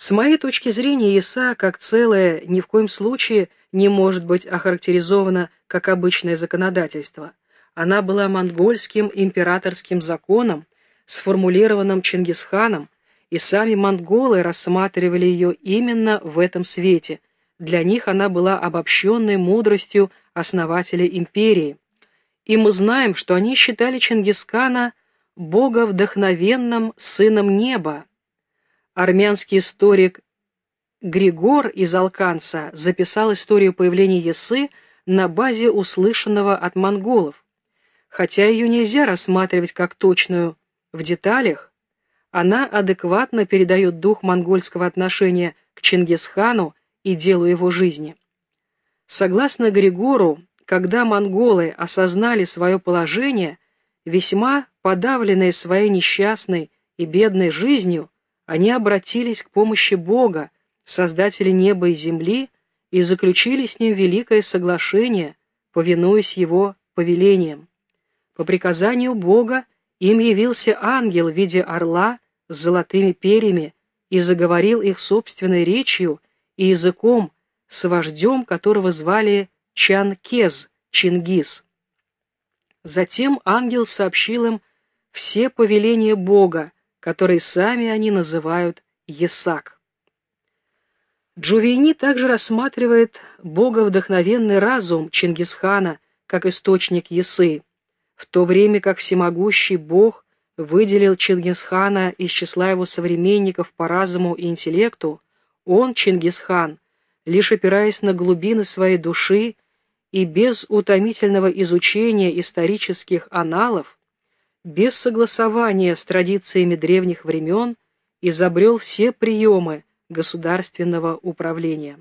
С моей точки зрения, Иса как целое ни в коем случае не может быть охарактеризована как обычное законодательство. Она была монгольским императорским законом, сформулированным Чингисханом, и сами монголы рассматривали ее именно в этом свете. Для них она была обобщенной мудростью основателя империи. И мы знаем, что они считали Чингисхана боговдохновенным сыном неба. Армянский историк Григор из Алканца записал историю появления Ясы на базе услышанного от монголов. Хотя ее нельзя рассматривать как точную в деталях, она адекватно передает дух монгольского отношения к Чингисхану и делу его жизни. Согласно Григору, когда монголы осознали свое положение, весьма подавленные своей несчастной и бедной жизнью, они обратились к помощи Бога, Создателя неба и земли, и заключили с ним великое соглашение, повинуясь его повелениям. По приказанию Бога им явился ангел в виде орла с золотыми перьями и заговорил их собственной речью и языком с вождем, которого звали Чанкез, Чингис. Затем ангел сообщил им все повеления Бога, которые сами они называют Есак. Джувейни также рассматривает боговдохновенный разум Чингисхана как источник Есы в то время как всемогущий Бог выделил Чингисхана из числа его современников по разуму и интеллекту, он, Чингисхан, лишь опираясь на глубины своей души и без утомительного изучения исторических аналов, без согласования с традициями древних времен, изобрел все приемы государственного управления.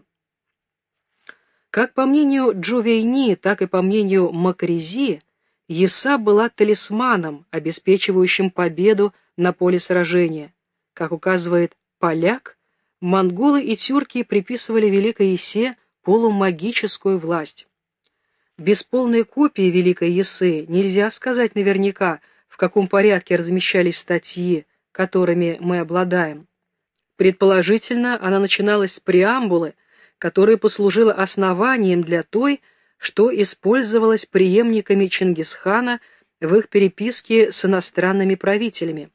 Как по мнению Джувейни, так и по мнению Макризи, Еса была талисманом, обеспечивающим победу на поле сражения. Как указывает поляк, монголы и тюрки приписывали Великой Есе полумагическую власть. Без полной копии Великой Есы нельзя сказать наверняка, в каком порядке размещались статьи, которыми мы обладаем. Предположительно, она начиналась с преамбулы, которая послужила основанием для той, что использовалось преемниками Чингисхана в их переписке с иностранными правителями.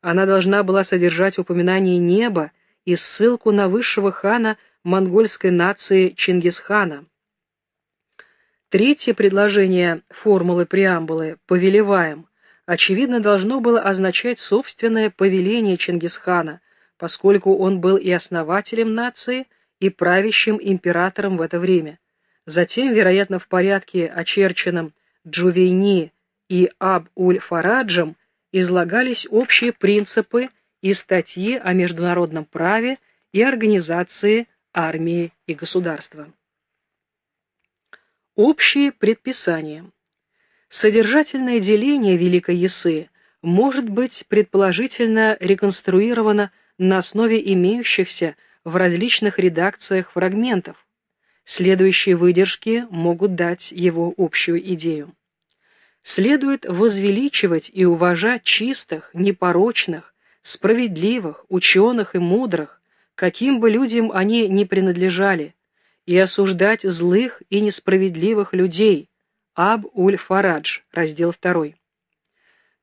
Она должна была содержать упоминание неба и ссылку на высшего хана монгольской нации Чингисхана. Третье предложение формулы преамбулы «повелеваем» очевидно должно было означать собственное повеление Чингисхана, поскольку он был и основателем нации, и правящим императором в это время. Затем, вероятно, в порядке, очерченном Джувейни и Аб-уль-Фараджем, излагались общие принципы и статьи о международном праве и организации армии и государства. Общие предписания. Содержательное деление Великой Ясы может быть предположительно реконструировано на основе имеющихся в различных редакциях фрагментов, Следующие выдержки могут дать его общую идею. Следует возвеличивать и уважать чистых, непорочных, справедливых, ученых и мудрых, каким бы людям они ни принадлежали, и осуждать злых и несправедливых людей. Аб-уль-Фарадж, раздел 2.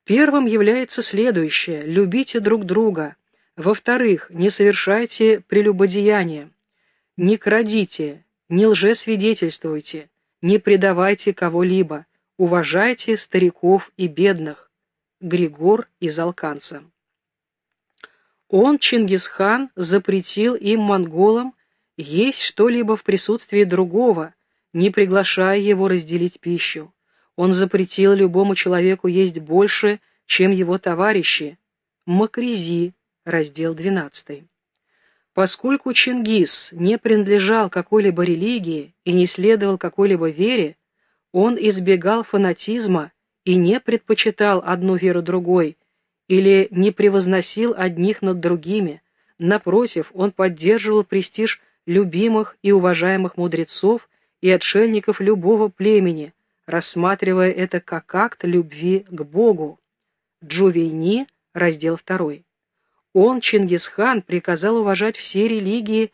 Первым является следующее – любите друг друга. Во-вторых, не совершайте прелюбодеяния. Не крадите, не лжесвидетельствуйте, не предавайте кого-либо, уважайте стариков и бедных. Григор из Алканца. Он, Чингисхан, запретил им, монголам, есть что-либо в присутствии другого, не приглашая его разделить пищу. Он запретил любому человеку есть больше, чем его товарищи. Макризи, раздел 12. Поскольку Чингис не принадлежал какой-либо религии и не следовал какой-либо вере, он избегал фанатизма и не предпочитал одну веру другой или не превозносил одних над другими. Напротив, он поддерживал престиж любимых и уважаемых мудрецов и отшельников любого племени, рассматривая это как акт любви к Богу. Джувейни, раздел 2. Он, Чингисхан, приказал уважать все религии